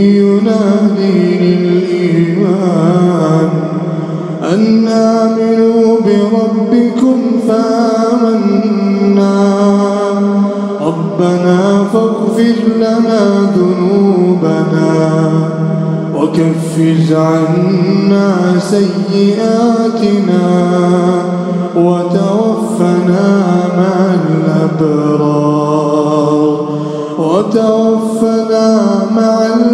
ينادي للإيمان أن آمنوا بربكم فآمنا. ربنا فاغفر لنا ذنوبنا وكفز عنا سيئاتنا وتوفنا مع الأبرار. وتوفنا مع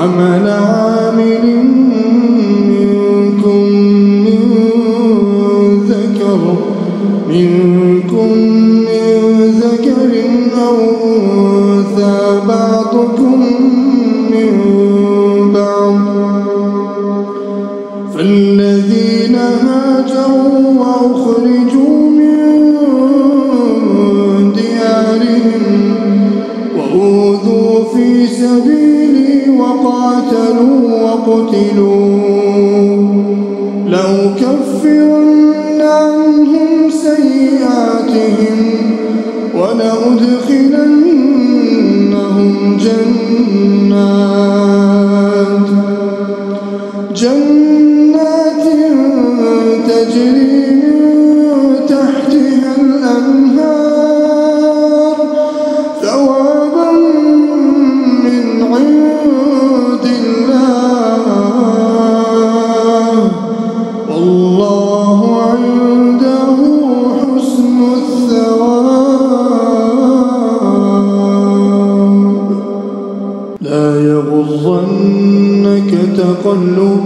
عمل عامل منكم من ذكر منكم من ذكر أو أنثى بعضكم من بعض. فالذين هاجروا وأخرجوا وقاتلوا وقتلوا. لأكفرن عنهم سيئاتهم ولأدخلنهم جنات. جنات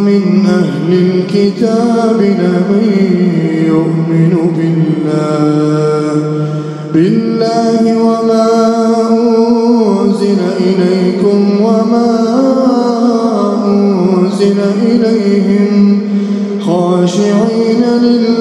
من أهل الكتاب لمن يؤمن بالله بالله وما أنزل إليك قبلكم وما أنزل إليهم خاشعين لله.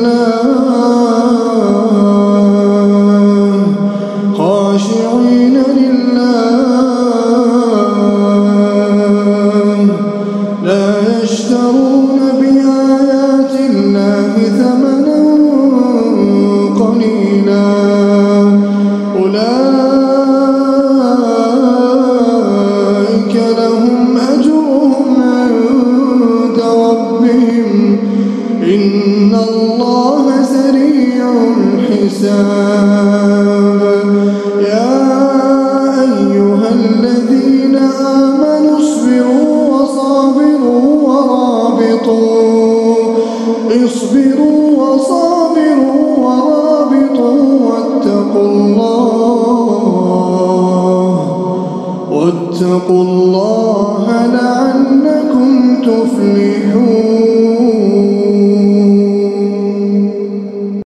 الحساب يا أيها الذين آمنوا اصبروا وصابروا ورابطوا. اصبروا وصابروا ورابطوا واتقوا الله. واتقوا الله لعلكم تفلحون.